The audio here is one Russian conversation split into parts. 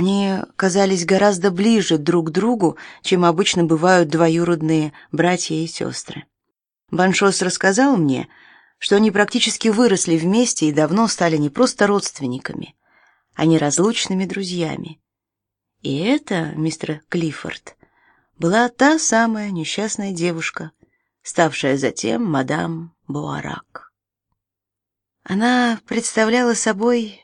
Они казались гораздо ближе друг к другу, чем обычно бывают двоюродные братья и сестры. Баншос рассказал мне, что они практически выросли вместе и давно стали не просто родственниками, а неразлучными друзьями. И это, мистер Клиффорд, была та самая несчастная девушка, ставшая затем мадам Буарак. Она представляла собой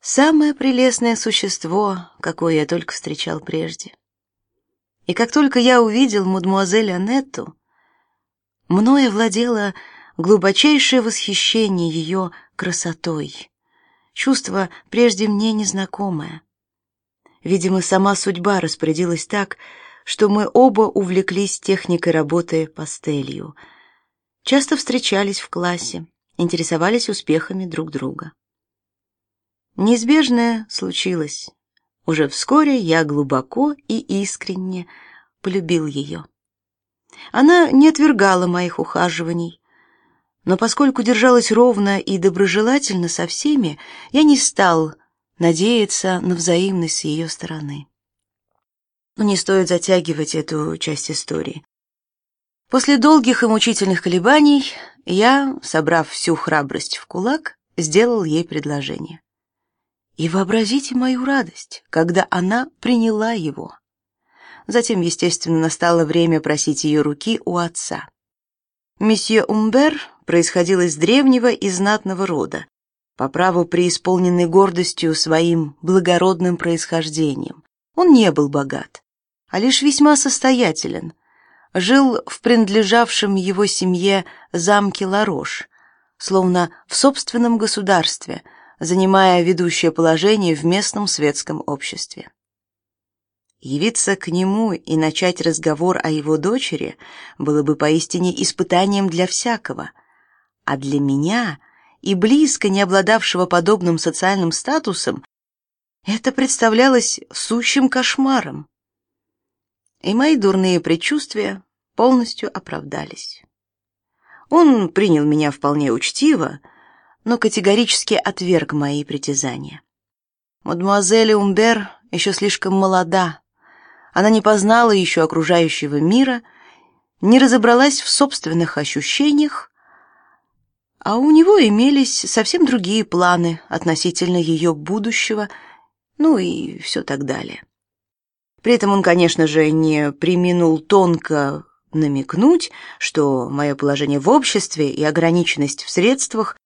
самое прелестное существо, какое я только встречал прежде. И как только я увидел мадемуазель Анетту, мною владело глубочайшее восхищение ее красотой, чувство прежде мне незнакомое. Видимо, сама судьба распорядилась так, что мы оба увлеклись техникой работы пастелью. Часто встречались в классе, интересовались успехами друг друга. Неизбежное случилось. Уже вскоре я глубоко и искренне полюбил ее. Она не отвергала моих ухаживаний, но поскольку держалась ровно и доброжелательно со всеми, я не стал надеяться на взаимность с ее стороны. Но не стоит затягивать эту часть истории. После долгих и мучительных колебаний я, собрав всю храбрость в кулак, сделал ей предложение. И вообразите мою радость, когда она приняла его. Затем, естественно, настало время просить ее руки у отца. Месье Умбер происходил из древнего и знатного рода, по праву преисполненный гордостью своим благородным происхождением. Он не был богат, а лишь весьма состоятелен. Жил в принадлежавшем его семье замке Ларош, словно в собственном государстве – занимая ведущее положение в местном светском обществе. Явиться к нему и начать разговор о его дочери было бы поистине испытанием для всякого, а для меня и близко не обладавшего подобным социальным статусом это представлялось сущим кошмаром. И мои дурные предчувствия полностью оправдались. Он принял меня вполне учтиво, но категорически отверг мои притязания. Мадемуазель Умбер еще слишком молода. Она не познала еще окружающего мира, не разобралась в собственных ощущениях, а у него имелись совсем другие планы относительно ее будущего, ну и все так далее. При этом он, конечно же, не преминул тонко намекнуть, что мое положение в обществе и ограниченность в средствах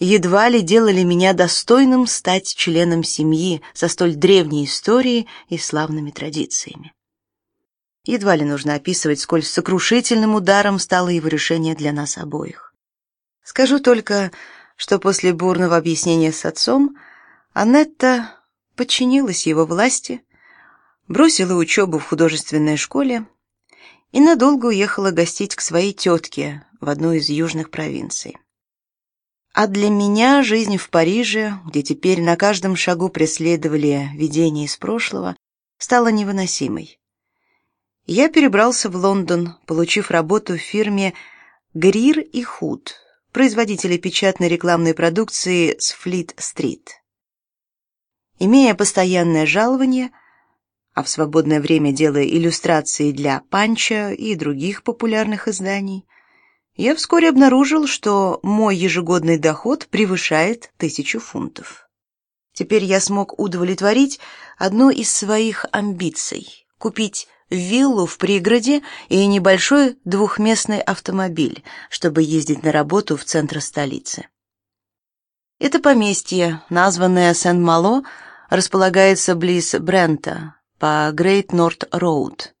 едва ли делали меня достойным стать членом семьи со столь древней историей и славными традициями. Едва ли нужно описывать, сколь сокрушительным ударом стало его решение для нас обоих. Скажу только, что после бурного объяснения с отцом Аннетта подчинилась его власти, бросила учебу в художественной школе и надолго уехала гостить к своей тетке в одну из южных провинций. А для меня жизнь в Париже, где теперь на каждом шагу преследовали видения из прошлого, стала невыносимой. Я перебрался в Лондон, получив работу в фирме Грир и Худ, производителя печатной рекламной продукции с Флит-стрит. Имея постоянное жалование, а в свободное время делая иллюстрации для Панча и других популярных изданий, я вскоре обнаружил, что мой ежегодный доход превышает тысячу фунтов. Теперь я смог удовлетворить одну из своих амбиций — купить виллу в пригороде и небольшой двухместный автомобиль, чтобы ездить на работу в центр столицы. Это поместье, названное Сен-Мало, располагается близ Брента по Грейт Норт Роуд.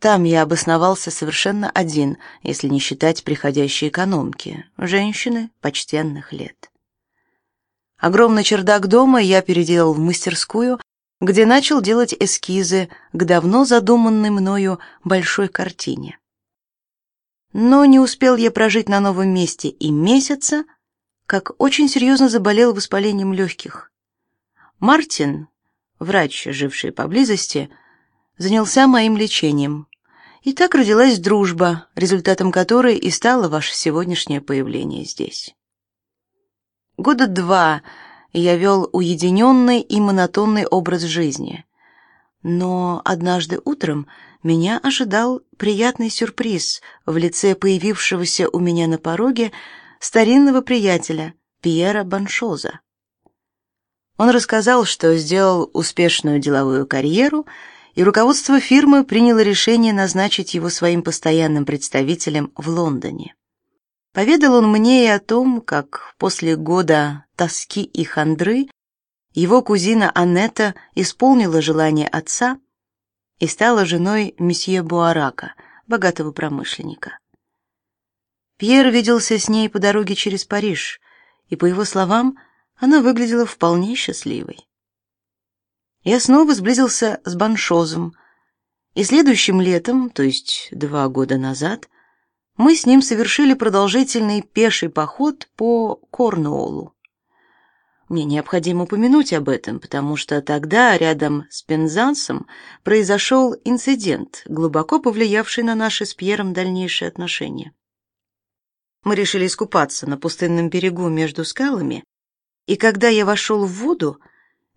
Там я обосновался совершенно один, если не считать приходящей экономки, женщины почтенных лет. Огромный чердак дома я переделал в мастерскую, где начал делать эскизы к давно задуманной мною большой картине. Но не успел я прожить на новом месте и месяца, как очень серьезно заболел воспалением легких. Мартин, врач, живший поблизости, занялся моим лечением. И так родилась дружба, результатом которой и стало ваше сегодняшнее появление здесь. Года два я вел уединенный и монотонный образ жизни. Но однажды утром меня ожидал приятный сюрприз в лице появившегося у меня на пороге старинного приятеля Пьера Баншоза. Он рассказал, что сделал успешную деловую карьеру, и руководство фирмы приняло решение назначить его своим постоянным представителем в Лондоне. Поведал он мне и о том, как после года тоски и хандры его кузина Аннета исполнила желание отца и стала женой месье Буарака, богатого промышленника. Пьер виделся с ней по дороге через Париж, и по его словам, она выглядела вполне счастливой. Я снова сблизился с Баншозом, и следующим летом, то есть два года назад, мы с ним совершили продолжительный пеший поход по Корнуоллу. Мне необходимо упомянуть об этом, потому что тогда рядом с Пензансом произошел инцидент, глубоко повлиявший на наши с Пьером дальнейшие отношения. Мы решили искупаться на пустынном берегу между скалами, и когда я вошел в воду,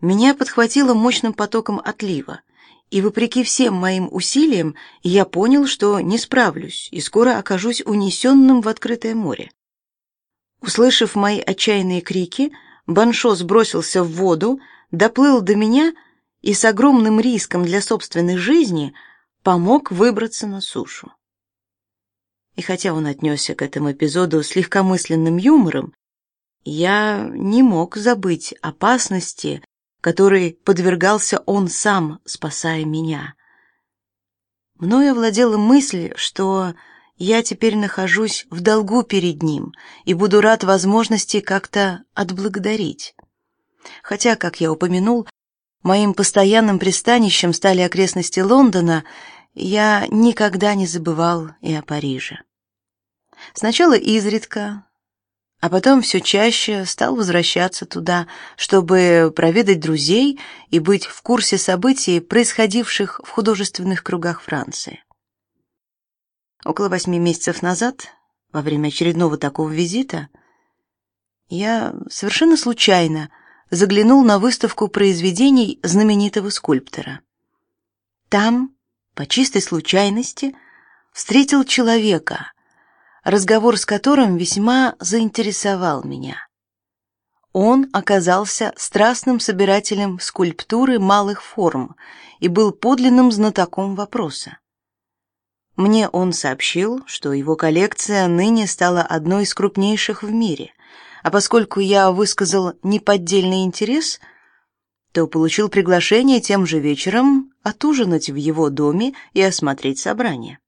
меня подхватило мощным потоком отлива, и вопреки всем моим усилиям я понял, что не справлюсь и скоро окажусь унесенным в открытое море. Услышав мои отчаянные крики, Баншо сбросился в воду, доплыл до меня и с огромным риском для собственной жизни помог выбраться на сушу. И хотя он отнесся к этому эпизоду с легкомысленным юмором, я не мог забыть опасности, которой подвергался он сам, спасая меня. Мною овладела мысль, что я теперь нахожусь в долгу перед ним и буду рад возможности как-то отблагодарить. Хотя, как я упомянул, моим постоянным пристанищем стали окрестности Лондона, я никогда не забывал и о Париже. Сначала изредка, а потом все чаще стал возвращаться туда, чтобы проведать друзей и быть в курсе событий, происходивших в художественных кругах Франции. Около восьми месяцев назад, во время очередного такого визита, я совершенно случайно заглянул на выставку произведений знаменитого скульптора. Там, по чистой случайности, встретил человека, разговор с которым весьма заинтересовал меня. Он оказался страстным собирателем скульптуры малых форм и был подлинным знатоком вопроса. Мне он сообщил, что его коллекция ныне стала одной из крупнейших в мире, а поскольку я высказал неподдельный интерес, то получил приглашение тем же вечером отужинать в его доме и осмотреть собрание.